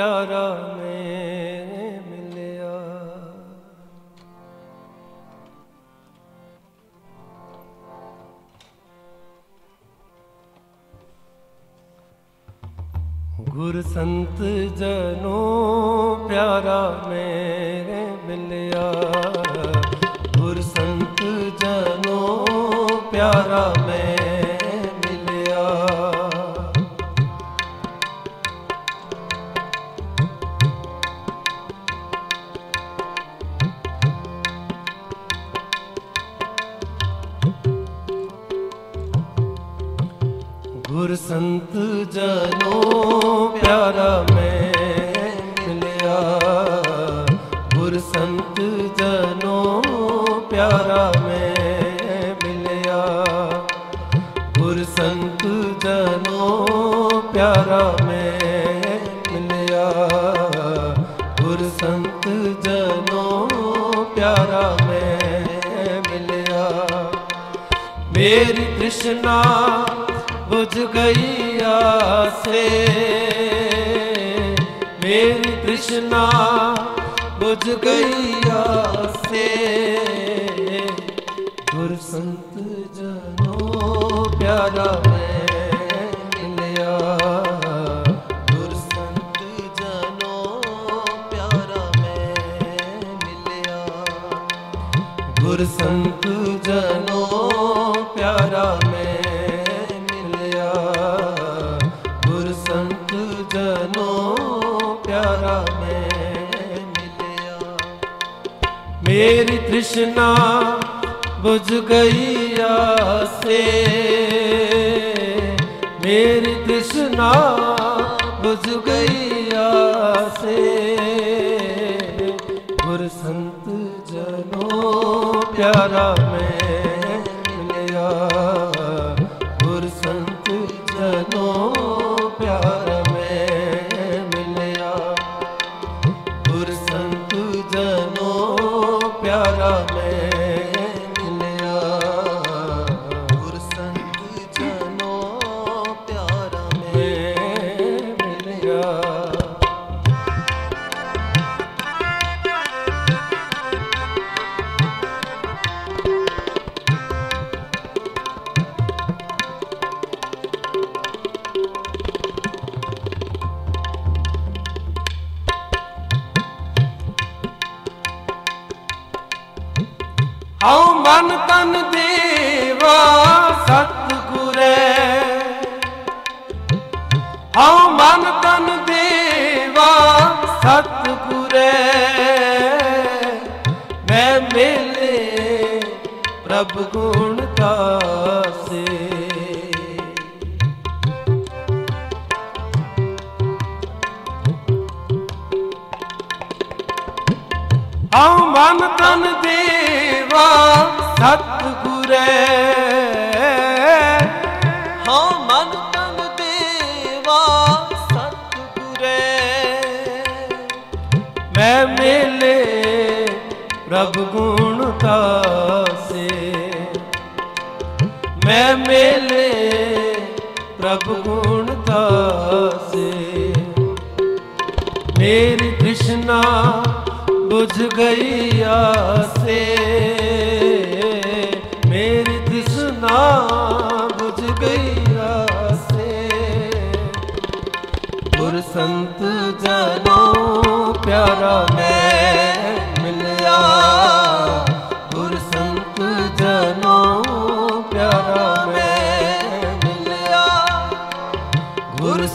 ਪਿਆਰਾ ਮੇਰੇ ਮਿਲਿਆ। ਗੁਰ ਸੰਤ ਜਨੋ ਪਿਆਰਾ ਮੇਰੇ ਮਿਲਿਆ। ਗੁਰ ਸੰਤ ਜਨੋ ਪਿਆਰਾ ਮੈਂ ਗੁਰ ਸੰਤ ਜਨੋ ਪਿਆਰਾ ਮੈਂ ਮਿਲਿਆ। ਗੁਰ ਸੰਤ ਜਨੋ ਪਿਆਰਾ ਮੈਂ ਮਿਲਿਆ। ਗੁਰ ਸੰਤ ਜਨੋ ਪਿਆਰਾ ਮੈਂ ਮਿਲਿਆ। ਮੇਰੀ ਤ੍ਰਿਸ਼ਨਾ ਬੁਝ ਗਈ ਆਸੇ। ਮੇਰੀ ਤ੍ਰਿਸ਼ਨਾ ਬੁਝ ਗਈ ਆਸੇ ਗੁਰ ਸੰਤ ਜਨੋ ਪਿਆਰਾ ਮੈਂ ਮਿਲਿਆ ਗੁਰ ਸੰਤ ਜਨੋ ਪਿਆਰਾ ਮੈਂ ਮਿਲਿਆ ਗੁਰ ਸੰਤ ਜਨੋ ਮੇਰੀ ਤ੍ਰਿਸ਼ਨਾ ਬੁਝ ਗਈ ਆਸੇ। ਮੇਰੀ ਤ੍ਰਿਸ਼ਨਾ ਬੁਝ ਗਈ ਆਸੇ। ਗੁਰ ਸੰਤ ਜਨੋ ਪਿਆਰਾ ਮੈਂ ਹਉ ਮਨ ਤਨ ਦੇਵਾ, ਸਤਿਗੁਰੇ ਹਉ ਮਨ ਤਨ ਦੇਵਾ, ਸਤਿਗੁਰੇ ਮੈਂ ਮਿਲੇ ਪ੍ਰਭ ਗੁਣ ਤਾਸੇ ਹਉ ਮਨ ਤਨ ਦੇਵਾ ਸਤਿਗੁਰੇ। ਹਾਂ, ਮਨ ਤਨ ਦੇਵਾ ਸਤਿਗੁਰੇ। ਮੈਂ ਮਿਲੇ ਪ੍ਰਭ ਗੁਣ ਤਾਸੇ। ਮੈਂ ਮੇਲੇ ਪ੍ਰਭ ਗੁਣ ਤਾਸੇ। ਮੇਰੀ ਤ੍ਰਿਸ਼ਨਾ ਬੁਝ ਗਈ ਆਸੇ।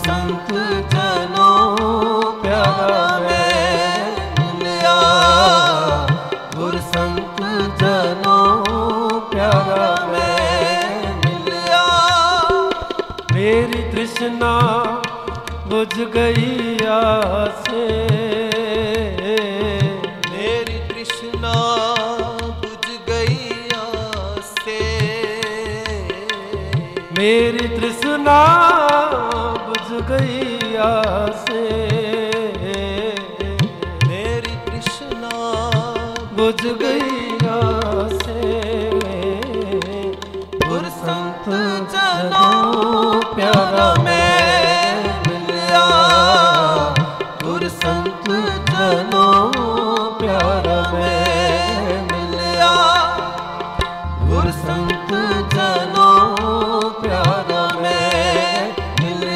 ਸੰਤ ਜਨੋ ਪਿਆਰਾ ਮੈਂ ਮਿਲਿਆ। ਗੁਰ ਸੰਤ ਜਨੋ ਪਿਆਰਾ ਮੈਂ ਮਿਲਿਆ। ਮੇਰੀ ਤ੍ਰਿਸ਼ਨਾ ਬੁਝ ਗਈ ਆਸੇ। ਮੇਰੀ ਤ੍ਰਿਸ਼ਨਾ ਬੁਝ ਗਈ ਆਸੇ। ਮੇਰੀ ਤ੍ਰਿਸ਼ਨਾ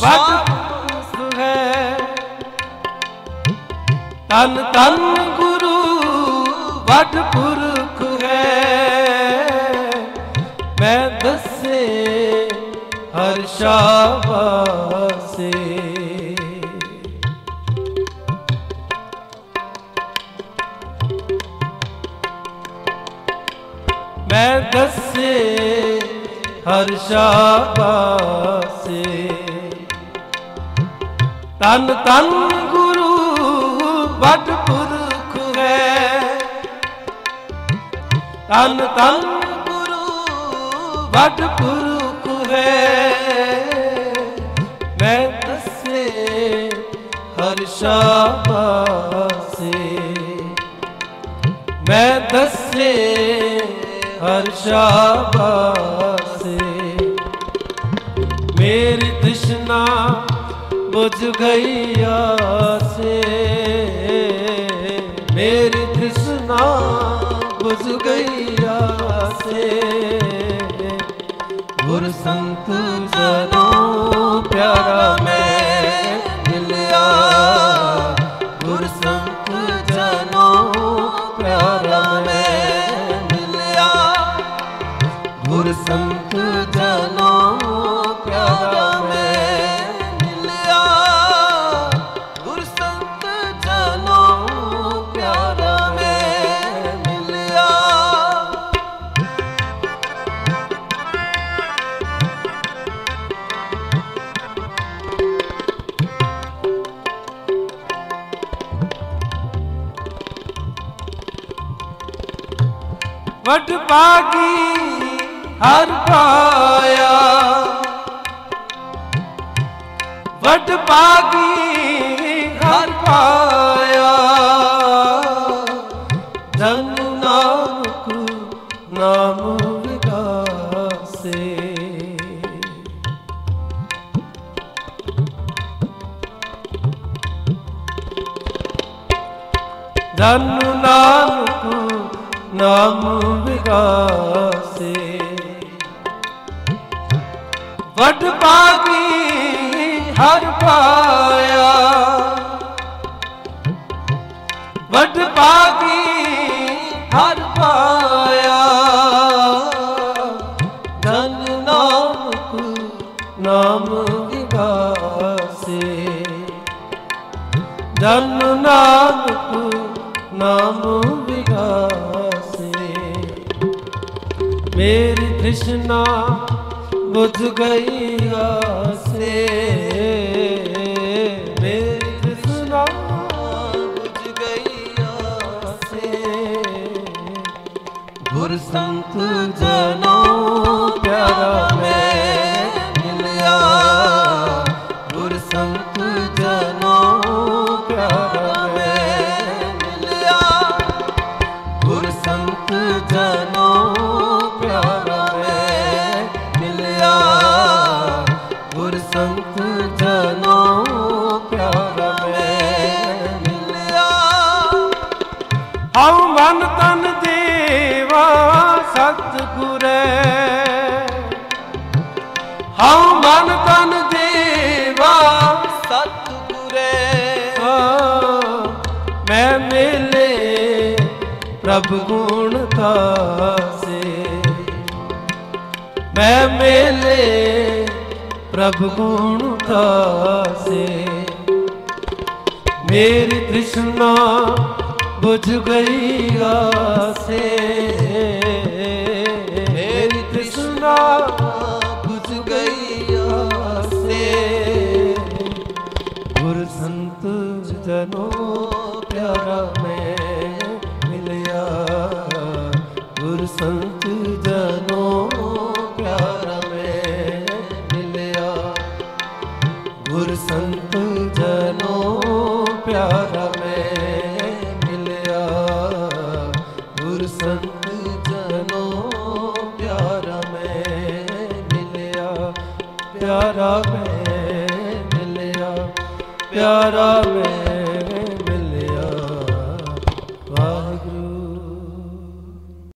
ਗੁਰੂ ਵਟ ਸੁਹੈ ਤਨ ਤਨ ਗੁਰੂ ਵਟ ਪੁਰਖ ਹੈ। ਮੈਂ ਦੱਸੇ ਹਰ ਸ਼ਾਬਾਸੇ। ਮੈਂ ਦੱਸੇ ਹਰ ਸ਼ਾਬਾਸੇ ਤਨ ਤਨ ਗੁਰੂ ਵੱਡ ਪੁਰਖ ਹੈ। ਤਨ ਤਨ ਗੁਰੂ ਵੱਡ ਪੁਰਖ ਹੈ। ਮੈਂ ਦੱਸੇ ਹਰ ਸ਼ਾਬਾਸੇ। ਮੈਂ ਦੱਸੇ ਹਰ ਸ਼ਾਬਾਸੇ। ਮੇਰੀ ਤ੍ਰਿਸ਼ਨਾ ਬੁਝ ਗਈ ਆਸੇ। ਮੇਰੀ ਤ੍ਰਿਸ਼ਨਾ ਬੁਝ ਗਈ ਆਸੇ। ਗੁਰ ਸੰਤ ਜਨੋ ਵਟ ਪਾਗੀ ਹਰ ਪਾਇਆ। ਵਟ ਪਾਗੀ ਹਰ ਪਾਇਆ। ਜਨ ਨਾਨਕ ਨਾਮ ਵਿਗਾਸੇ ਜਨ ਨਾਨਕ ਨਾਮ ਵਿਗਾਸੇ। ਵਡ ਪਾਗੀ ਹਰ ਪਾਇਆ। ਵਡ ਪਾਗੀ ਹਰ ਪਾਇਆ। ਜਨ ਨਾਨਕ ਨਾਮ ਵਿਗਾਸੇ। ਧਨ ਨਾਮ ਮੇਰੀ ਤ੍ਰਿਸ਼ਨਾ ਬੁਝ ਗਈ ਆਸੇ। ਮੇਰੀ ਤ੍ਰਿਸ਼ਨਾ ਬੁਝ ਗਈ ਆਸੇ। ਗੁਰ ਸੰਤ ਜਨੋ ਪ੍ਰਭ ਗੁਣ ਤਾਸੇ। ਮੈਂ ਮੇਲੇ ਪ੍ਰਭ ਗੁਣ ਤਾਸੇ। ਮੇਰੀ ਤ੍ਰਿਸ਼ਨਾ ਬੁਝ ਗਈ ਆਸੇ। ਮੇਰੀ ਤ੍ਰਿਸ਼ਨਾ ਬੁਝ ਗਈ ਪਿਆਰ ਮੈਂ ਮਿਲਿਆ। ਗੁਰ ਸੰਤ ਜਨੋ ਪਿਆਰ ਮੈਂ ਮਿਲਿਆ। ਪਿਆਰਾ ਮੈਂ ਮਿਲਿਆ। ਪਿਆਰਾ ਮੈਂ